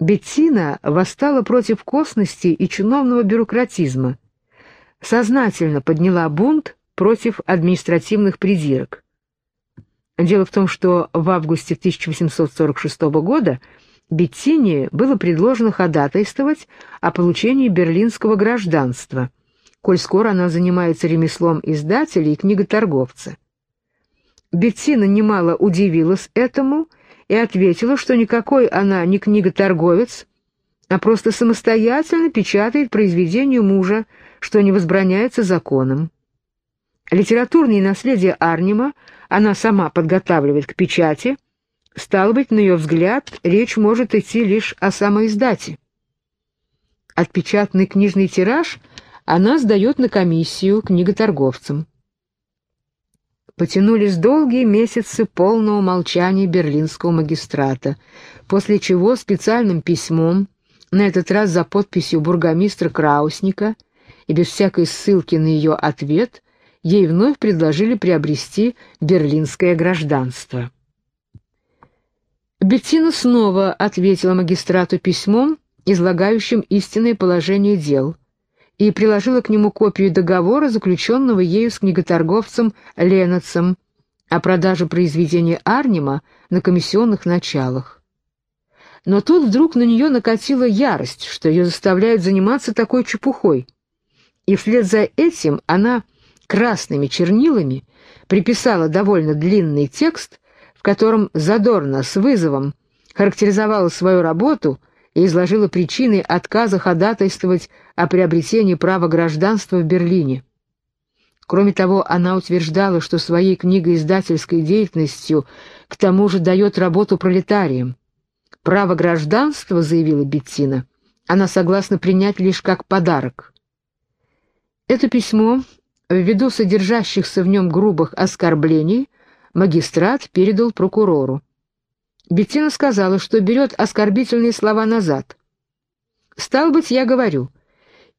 Беттина восстала против косности и чиновного бюрократизма, сознательно подняла бунт против административных придирок. Дело в том, что в августе 1846 года Беттине было предложено ходатайствовать о получении берлинского гражданства, коль скоро она занимается ремеслом издателя и книготорговца. Беттина немало удивилась этому и ответила, что никакой она не книготорговец, а просто самостоятельно печатает произведение мужа, что не возбраняется законом. Литературное наследие Арнима она сама подготавливает к печати, стало быть, на ее взгляд, речь может идти лишь о самоиздате. Отпечатанный книжный тираж она сдает на комиссию книготорговцам. Потянулись долгие месяцы полного молчания берлинского магистрата, после чего специальным письмом, на этот раз за подписью бургомистра Краусника и без всякой ссылки на ее ответ, ей вновь предложили приобрести берлинское гражданство. Беттина снова ответила магистрату письмом, излагающим истинное положение дел, и приложила к нему копию договора, заключенного ею с книготорговцем Ленацем о продаже произведения Арнима на комиссионных началах. Но тут вдруг на нее накатила ярость, что ее заставляют заниматься такой чепухой. И вслед за этим она красными чернилами приписала довольно длинный текст, в котором задорно, с вызовом, характеризовала свою работу и изложила причины отказа ходатайствовать о приобретении права гражданства в Берлине. Кроме того, она утверждала, что своей книгоиздательской деятельностью к тому же дает работу пролетариям. Право гражданства, заявила Беттина, она согласна принять лишь как подарок. Это письмо Ввиду содержащихся в нем грубых оскорблений, магистрат передал прокурору. Беттина сказала, что берет оскорбительные слова назад. «Стал быть, я говорю,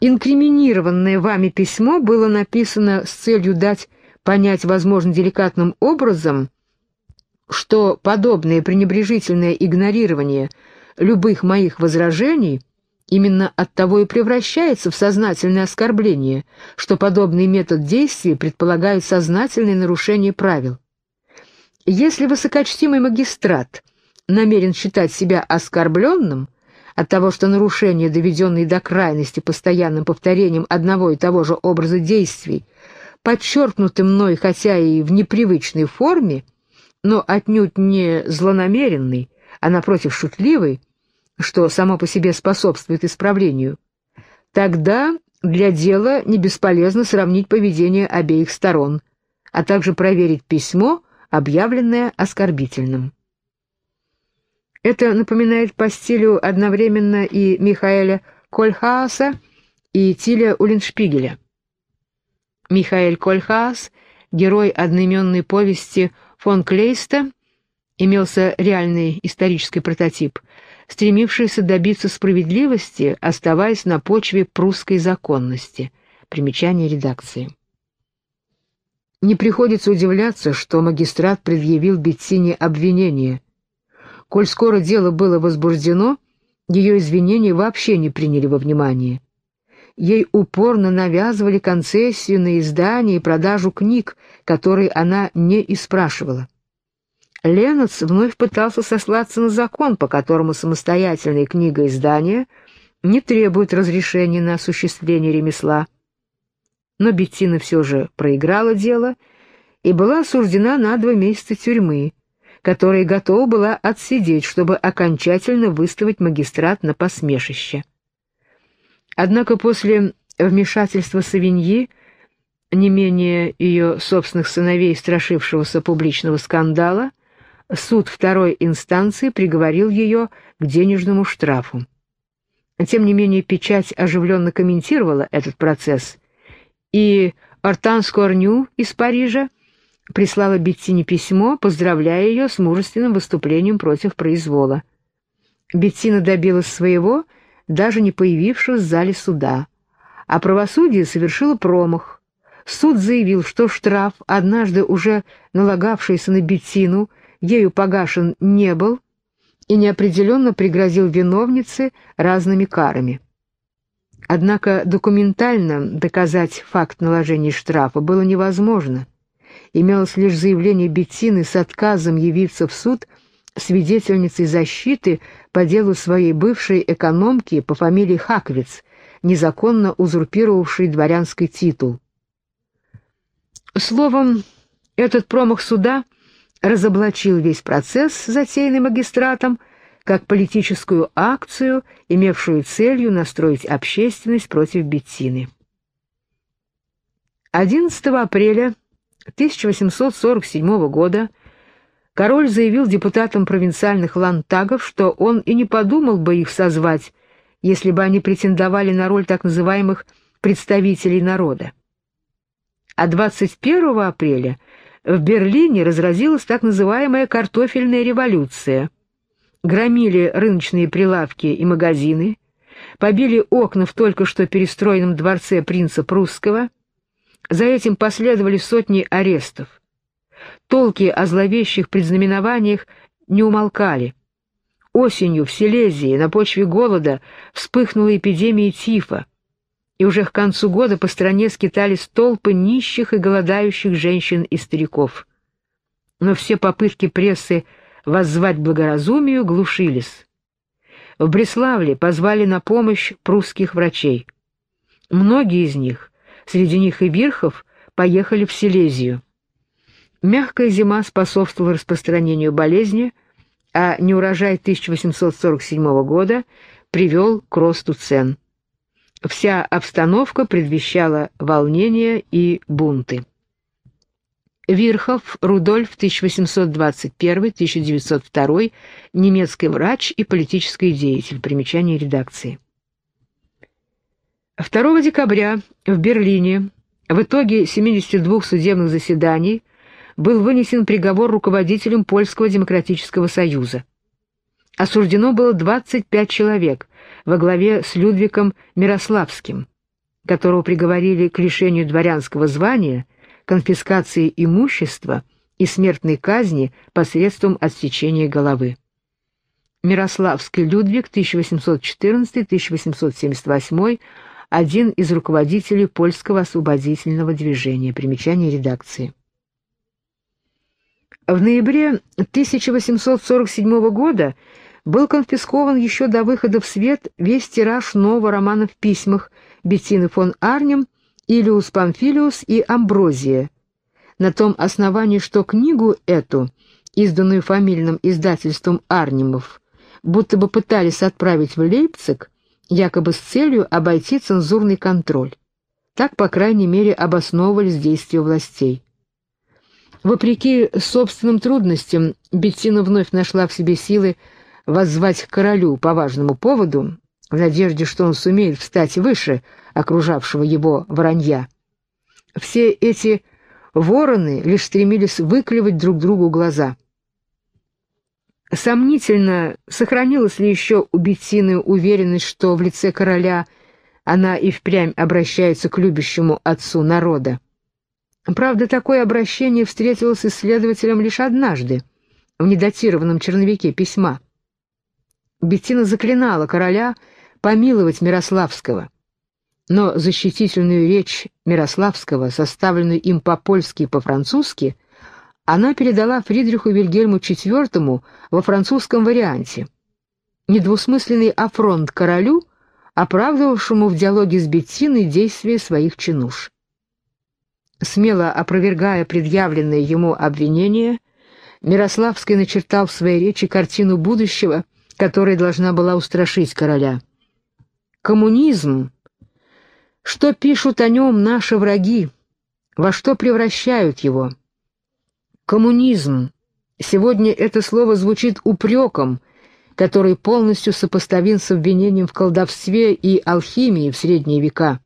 инкриминированное вами письмо было написано с целью дать понять, возможно, деликатным образом, что подобное пренебрежительное игнорирование любых моих возражений — Именно от того и превращается в сознательное оскорбление, что подобный метод действия предполагает сознательное нарушение правил. Если высокочтимый магистрат намерен считать себя оскорбленным от того, что нарушение, доведенное до крайности постоянным повторением одного и того же образа действий, подчеркнуты мной хотя и в непривычной форме, но отнюдь не злонамеренный, а напротив шутливый, что само по себе способствует исправлению, тогда для дела не бесполезно сравнить поведение обеих сторон, а также проверить письмо, объявленное оскорбительным. Это напоминает по стилю одновременно и Михаэля Кольхааса, и Тиля Уллиншпигеля. Михаэль Кольхаас, герой одноименной повести фон Клейста, имелся реальный исторический прототип – стремившаяся добиться справедливости, оставаясь на почве прусской законности. Примечание редакции. Не приходится удивляться, что магистрат предъявил Беттине обвинение. Коль скоро дело было возбуждено, ее извинения вообще не приняли во внимание. Ей упорно навязывали концессию на издание и продажу книг, которые она не испрашивала. Ленокс вновь пытался сослаться на закон, по которому самостоятельные книгоиздания не требуют разрешения на осуществление ремесла. Но Беттина все же проиграла дело и была осуждена на два месяца тюрьмы, которые готова была отсидеть, чтобы окончательно выставить магистрат на посмешище. Однако после вмешательства Савиньи, не менее ее собственных сыновей, страшившегося публичного скандала, суд второй инстанции приговорил ее к денежному штрафу. Тем не менее, печать оживленно комментировала этот процесс, и Артан Скорню из Парижа прислала Беттине письмо, поздравляя ее с мужественным выступлением против произвола. Беттина добилась своего, даже не появившись в зале суда, а правосудие совершило промах. Суд заявил, что штраф, однажды уже налагавшийся на Беттину, ею погашен не был, и неопределенно пригрозил виновнице разными карами. Однако документально доказать факт наложения штрафа было невозможно. Имелось лишь заявление Беттины с отказом явиться в суд свидетельницей защиты по делу своей бывшей экономки по фамилии Хаквиц, незаконно узурпировавшей дворянский титул. Словом, этот промах суда разоблачил весь процесс, затеянный магистратом, как политическую акцию, имевшую целью настроить общественность против Беттины. 11 апреля 1847 года король заявил депутатам провинциальных лантагов, что он и не подумал бы их созвать, если бы они претендовали на роль так называемых представителей народа а 21 апреля в Берлине разразилась так называемая картофельная революция. Громили рыночные прилавки и магазины, побили окна в только что перестроенном дворце принца Прусского. За этим последовали сотни арестов. Толки о зловещих предзнаменованиях не умолкали. Осенью в Силезии на почве голода вспыхнула эпидемия тифа и уже к концу года по стране скитались толпы нищих и голодающих женщин и стариков. Но все попытки прессы воззвать благоразумию глушились. В Бреславле позвали на помощь прусских врачей. Многие из них, среди них и Вирхов, поехали в Силезию. Мягкая зима способствовала распространению болезни, а неурожай 1847 года привел к росту цен. Вся обстановка предвещала волнения и бунты. Вирхов Рудольф 1821-1902, немецкий врач и политический деятель. Примечание редакции. 2 декабря в Берлине в итоге 72 судебных заседаний был вынесен приговор руководителям Польского демократического союза. Осуждено было 25 человек, во главе с Людвигом Мирославским, которого приговорили к лишению дворянского звания, конфискации имущества и смертной казни посредством отсечения головы. Мирославский Людвиг, 1814-1878, один из руководителей польского освободительного движения. Примечание редакции. В ноябре 1847 года был конфискован еще до выхода в свет весь тираж нового романа в письмах Беттины фон Арнем, Илиус Памфилиус и Амброзия, на том основании, что книгу эту, изданную фамильным издательством Арнимов, будто бы пытались отправить в Лейпциг, якобы с целью обойти цензурный контроль. Так, по крайней мере, обосновывались действия властей. Вопреки собственным трудностям, Беттина вновь нашла в себе силы воззвать к королю по важному поводу, в надежде, что он сумеет встать выше окружавшего его вранья. Все эти вороны лишь стремились выклевать друг другу глаза. Сомнительно, сохранилась ли еще у Беттины уверенность, что в лице короля она и впрямь обращается к любящему отцу народа. Правда, такое обращение встретилось исследователям лишь однажды, в недатированном черновике письма. Беттина заклинала короля помиловать Мирославского. Но защитительную речь Мирославского, составленную им по-польски и по-французски, она передала Фридриху Вильгельму IV во французском варианте. Недвусмысленный афронт королю, оправдывавшему в диалоге с Беттиной действия своих чинуш. Смело опровергая предъявленные ему обвинения, Мирославский начертал в своей речи картину будущего – которая должна была устрашить короля. Коммунизм. Что пишут о нем наши враги? Во что превращают его? Коммунизм. Сегодня это слово звучит упреком, который полностью сопоставим с обвинением в колдовстве и алхимии в средние века.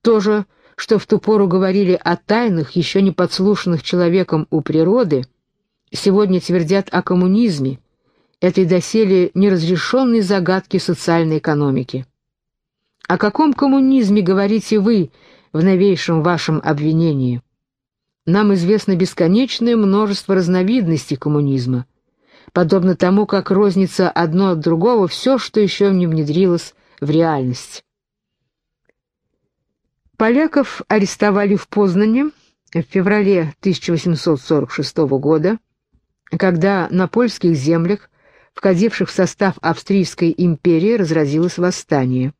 То же, что в ту пору говорили о тайнах, еще не подслушанных человеком у природы, сегодня твердят о коммунизме, этой доселе неразрешенной загадки социальной экономики. О каком коммунизме говорите вы в новейшем вашем обвинении? Нам известно бесконечное множество разновидностей коммунизма. подобно тому, как рознится одно от другого все, что еще не внедрилось в реальность. Поляков арестовали в Познане в феврале 1846 года, когда на польских землях, входивших в состав Австрийской империи, разразилось восстание.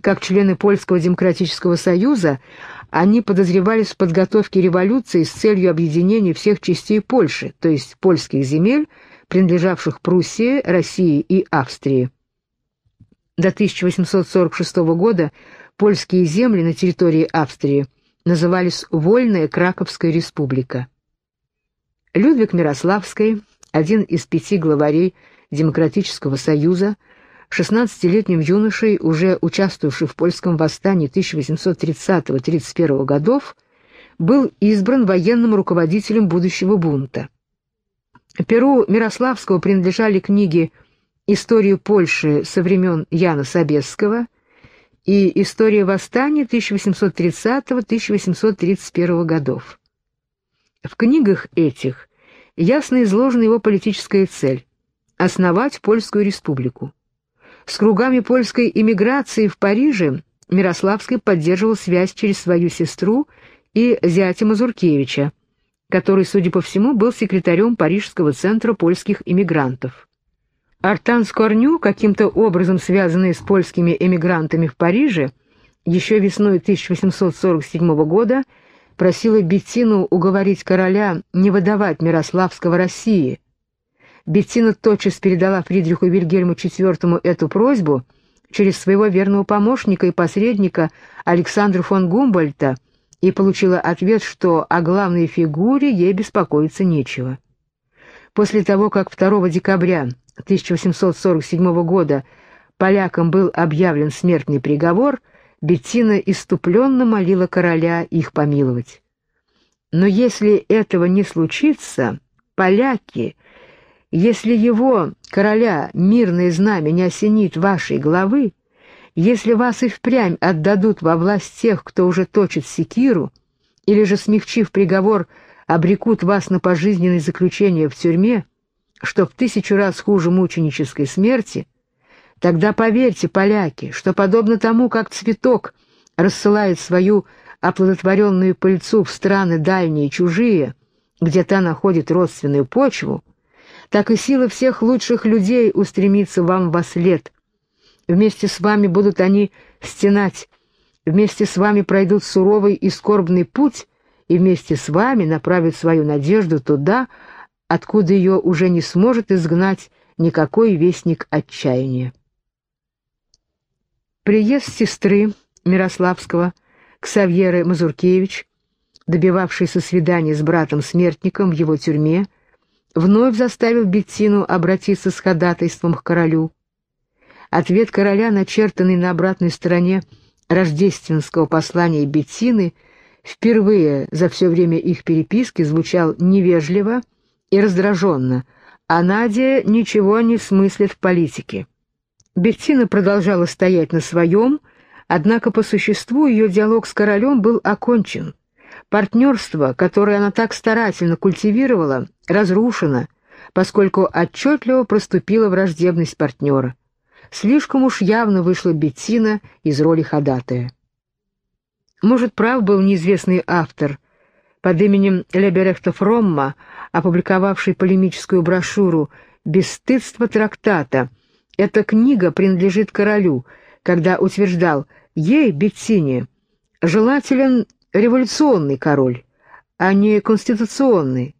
Как члены Польского демократического союза, они подозревались в подготовке революции с целью объединения всех частей Польши, то есть польских земель, принадлежавших Пруссии, России и Австрии. До 1846 года польские земли на территории Австрии назывались Вольная Краковская республика. Людвиг Мирославский, один из пяти главарей Демократического союза, 16-летним юношей, уже участвовавший в польском восстании 1830-31 годов, был избран военным руководителем будущего бунта. Перу Мирославского принадлежали книги «Историю Польши со времен Яна Собесского» и «История восстания 1830-1831 годов». В книгах этих ясно изложена его политическая цель – основать Польскую республику. С кругами польской эмиграции в Париже Мирославский поддерживал связь через свою сестру и зятя Мазуркевича, который, судя по всему, был секретарем Парижского центра польских эмигрантов. Артан Скорню, каким-то образом связанный с польскими эмигрантами в Париже, еще весной 1847 года просила Беттину уговорить короля не выдавать Мирославского России – Беттина тотчас передала Фридриху Вильгельму IV эту просьбу через своего верного помощника и посредника Александра фон Гумбольта и получила ответ, что о главной фигуре ей беспокоиться нечего. После того, как 2 декабря 1847 года полякам был объявлен смертный приговор, Беттина иступленно молила короля их помиловать. Но если этого не случится, поляки — если его, короля, мирное знамя не осенит вашей головы, если вас и впрямь отдадут во власть тех, кто уже точит секиру, или же, смягчив приговор, обрекут вас на пожизненное заключение в тюрьме, что в тысячу раз хуже мученической смерти, тогда поверьте, поляки, что подобно тому, как цветок рассылает свою оплодотворенную пыльцу в страны дальние и чужие, где та находит родственную почву, так и сила всех лучших людей устремится вам во след. Вместе с вами будут они стенать, вместе с вами пройдут суровый и скорбный путь, и вместе с вами направят свою надежду туда, откуда ее уже не сможет изгнать никакой вестник отчаяния. Приезд сестры Мирославского, Ксавьеры Мазуркевич, добивавшийся свидания с братом-смертником в его тюрьме, вновь заставил Беттину обратиться с ходатайством к королю. Ответ короля, начертанный на обратной стороне рождественского послания Беттины, впервые за все время их переписки звучал невежливо и раздраженно, а Надя ничего не смыслит в политике. Беттина продолжала стоять на своем, однако по существу ее диалог с королем был окончен. Партнерство, которое она так старательно культивировала, разрушено, поскольку отчетливо проступила враждебность партнера. Слишком уж явно вышла Беттина из роли ходатая. Может, прав был неизвестный автор под именем Леберехта Фромма, опубликовавший полемическую брошюру «Бесстыдство трактата». Эта книга принадлежит королю, когда утверждал «Ей, Беттине, желателен революционный король, а не конституционный.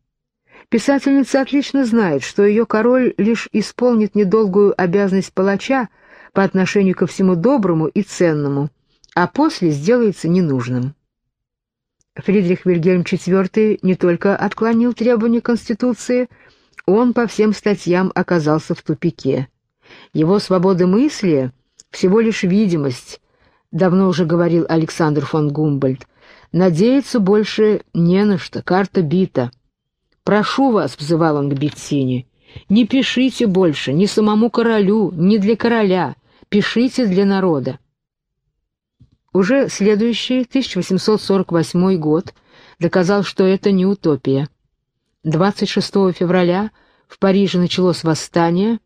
Писательница отлично знает, что ее король лишь исполнит недолгую обязанность палача по отношению ко всему доброму и ценному, а после сделается ненужным. Фридрих Вильгельм IV не только отклонил требования Конституции, он по всем статьям оказался в тупике. Его свобода мысли — всего лишь видимость, давно уже говорил Александр фон Гумбольд, Надеяться больше не на что, карта бита. «Прошу вас», — взывал он к Беттине, — «не пишите больше ни самому королю, ни для короля, пишите для народа». Уже следующий, 1848 год, доказал, что это не утопия. 26 февраля В Париже началось восстание.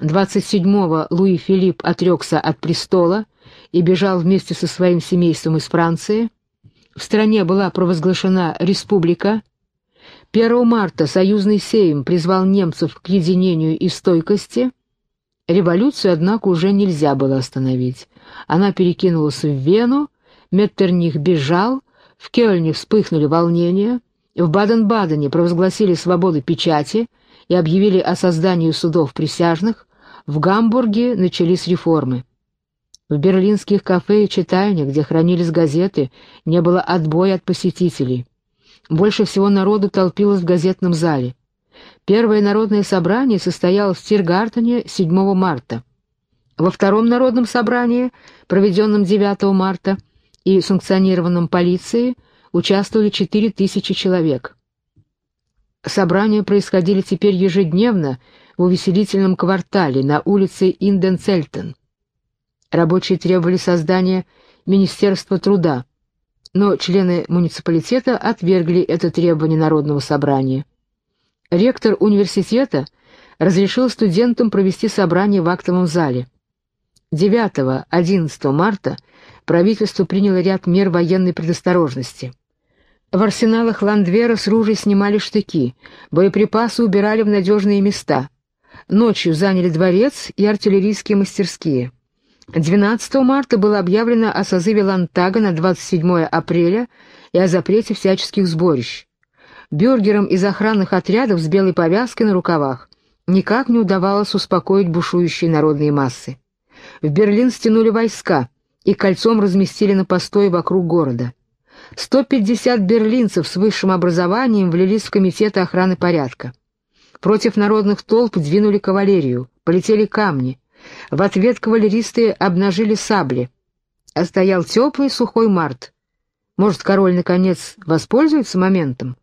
27-го Луи Филипп отрекся от престола и бежал вместе со своим семейством из Франции. В стране была провозглашена республика. 1 марта союзный сейм призвал немцев к единению и стойкости. Революцию, однако, уже нельзя было остановить. Она перекинулась в Вену, Меттерних бежал, в Кёльне вспыхнули волнения, в Баден-Бадене провозгласили свободу печати и объявили о создании судов присяжных, в Гамбурге начались реформы. В берлинских кафе и читальнях, где хранились газеты, не было отбоя от посетителей. Больше всего народу толпилось в газетном зале. Первое народное собрание состоялось в Тиргартене 7 марта. Во втором народном собрании, проведенном 9 марта и санкционированном полицией, участвовали 4000 человек. Собрания происходили теперь ежедневно в увеселительном квартале на улице Инденцельтен. Рабочие требовали создания Министерства труда, но члены муниципалитета отвергли это требование Народного собрания. Ректор университета разрешил студентам провести собрание в актовом зале. 9-11 марта правительство приняло ряд мер военной предосторожности. В арсеналах Ландвера с ружей снимали штыки, боеприпасы убирали в надежные места. Ночью заняли дворец и артиллерийские мастерские. 12 марта было объявлено о созыве Лантага на 27 апреля и о запрете всяческих сборищ. Бюргерам из охранных отрядов с белой повязкой на рукавах никак не удавалось успокоить бушующие народные массы. В Берлин стянули войска и кольцом разместили на постое вокруг города. 150 берлинцев с высшим образованием влились в комитеты охраны порядка. Против народных толп двинули кавалерию, полетели камни, в ответ кавалеристы обнажили сабли. А стоял теплый сухой март. Может, король, наконец, воспользуется моментом?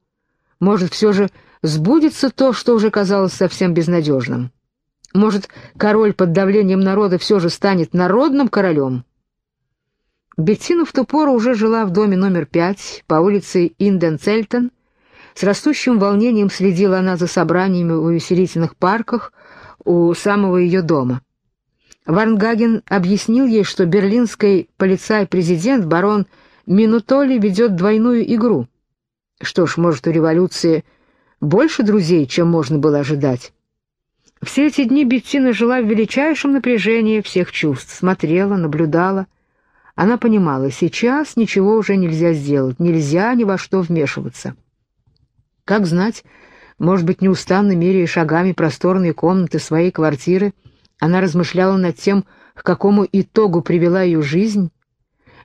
Может, все же сбудется то, что уже казалось совсем безнадежным? Может, король под давлением народа все же станет народным королем? Беттина в ту пору уже жила в доме номер пять по улице Инденцельтен. С растущим волнением следила она за собраниями в увеселительных парках у самого ее дома. Варнгаген объяснил ей, что берлинский полицай-президент барон Минутоли ведет двойную игру. Что ж, может, у революции больше друзей, чем можно было ожидать. Все эти дни Беттина жила в величайшем напряжении всех чувств, смотрела, наблюдала. Она понимала, сейчас ничего уже нельзя сделать, нельзя ни во что вмешиваться. Как знать, может быть, неустанно меряя шагами просторные комнаты своей квартиры, она размышляла над тем, к какому итогу привела ее жизнь.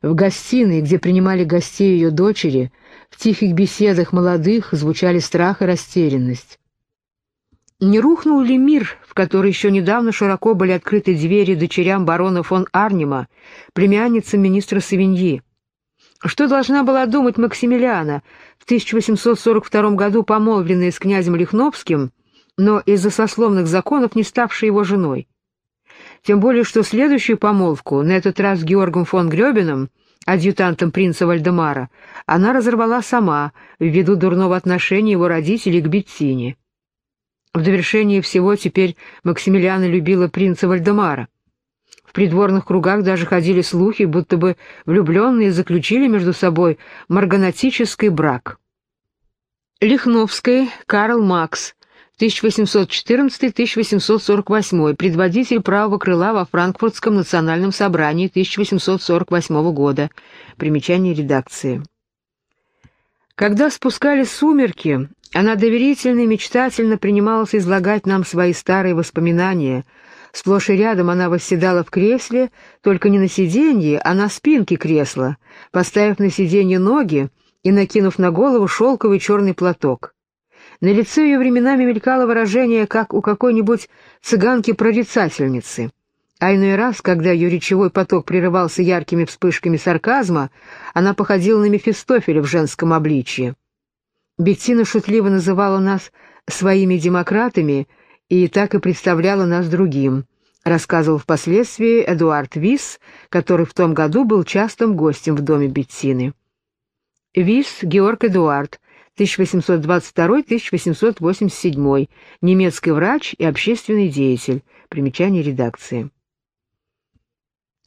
В гостиной, где принимали гостей ее дочери, в тихих беседах молодых звучали страх и растерянность. Не рухнул ли мир, в который еще недавно широко были открыты двери дочерям барона фон Арнима, племянницам министра Савиньи? Что должна была думать Максимилиана, в 1842 году помолвленная с князем Лихновским, но из-за сословных законов не ставшая его женой? Тем более, что следующую помолвку, на этот раз с Георгом фон Гребеном, адъютантом принца Вальдемара, она разорвала сама, ввиду дурного отношения его родителей к Беттине. В довершение всего теперь Максимилиана любила принца Вальдемара. В придворных кругах даже ходили слухи, будто бы влюбленные заключили между собой марганатический брак. Лихновский Карл Макс 1814-1848, предводитель правого крыла во Франкфуртском национальном собрании 1848 года. Примечание редакции. Когда спускались сумерки, она доверительно и мечтательно принималась излагать нам свои старые воспоминания. Сплошь и рядом она восседала в кресле, только не на сиденье, а на спинке кресла, поставив на сиденье ноги и накинув на голову шелковый черный платок. На лице ее временами мелькало выражение, как у какой-нибудь цыганки-прорицательницы. А иной раз, когда ее речевой поток прерывался яркими вспышками сарказма, она походила на Мефистофеля в женском обличье. Беттина шутливо называла нас своими демократами и так и представляла нас другим, рассказывал впоследствии Эдуард Вис, который в том году был частым гостем в доме Беттины. Вис Георг Эдуард, 1822-1887, немецкий врач и общественный деятель. Примечание редакции.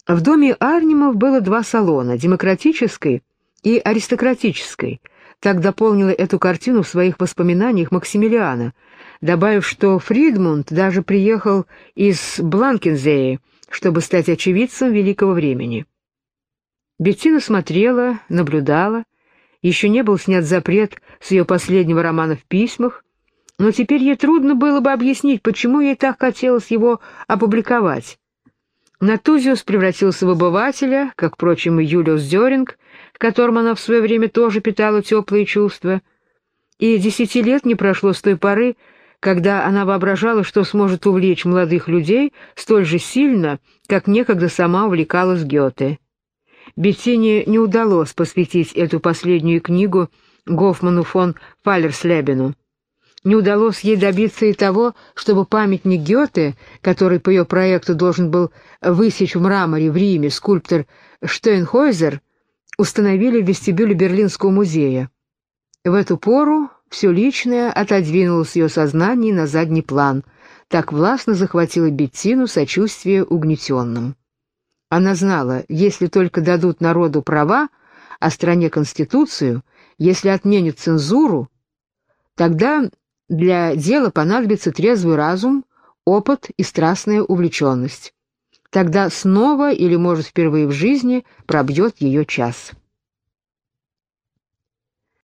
В доме Арнимов было два салона – демократический и аристократический. Так дополнила эту картину в своих воспоминаниях Максимилиана, добавив, что Фридмунд даже приехал из Бланкензея, чтобы стать очевидцем великого времени. Беттина смотрела, наблюдала. Еще не был снят запрет с ее последнего романа в письмах, но теперь ей трудно было бы объяснить, почему ей так хотелось его опубликовать. Натузиус превратился в обывателя, как, впрочем, и Юлиус Деринг, к которому она в свое время тоже питала теплые чувства, и десяти лет не прошло с той поры, когда она воображала, что сможет увлечь молодых людей столь же сильно, как некогда сама увлекалась Гёте. Беттине не удалось посвятить эту последнюю книгу Гофману фон Фалерслебену. Не удалось ей добиться и того, чтобы памятник Гёте, который по ее проекту должен был высечь в мраморе в Риме скульптор Штейнхойзер, установили в вестибюле Берлинского музея. В эту пору все личное отодвинулось ее сознание на задний план. Так властно захватило Беттину сочувствие угнетенным. Она знала, если только дадут народу права, а стране конституцию, если отменят цензуру, тогда для дела понадобится трезвый разум, опыт и страстная увлеченность. Тогда снова или, может, впервые в жизни пробьет ее час.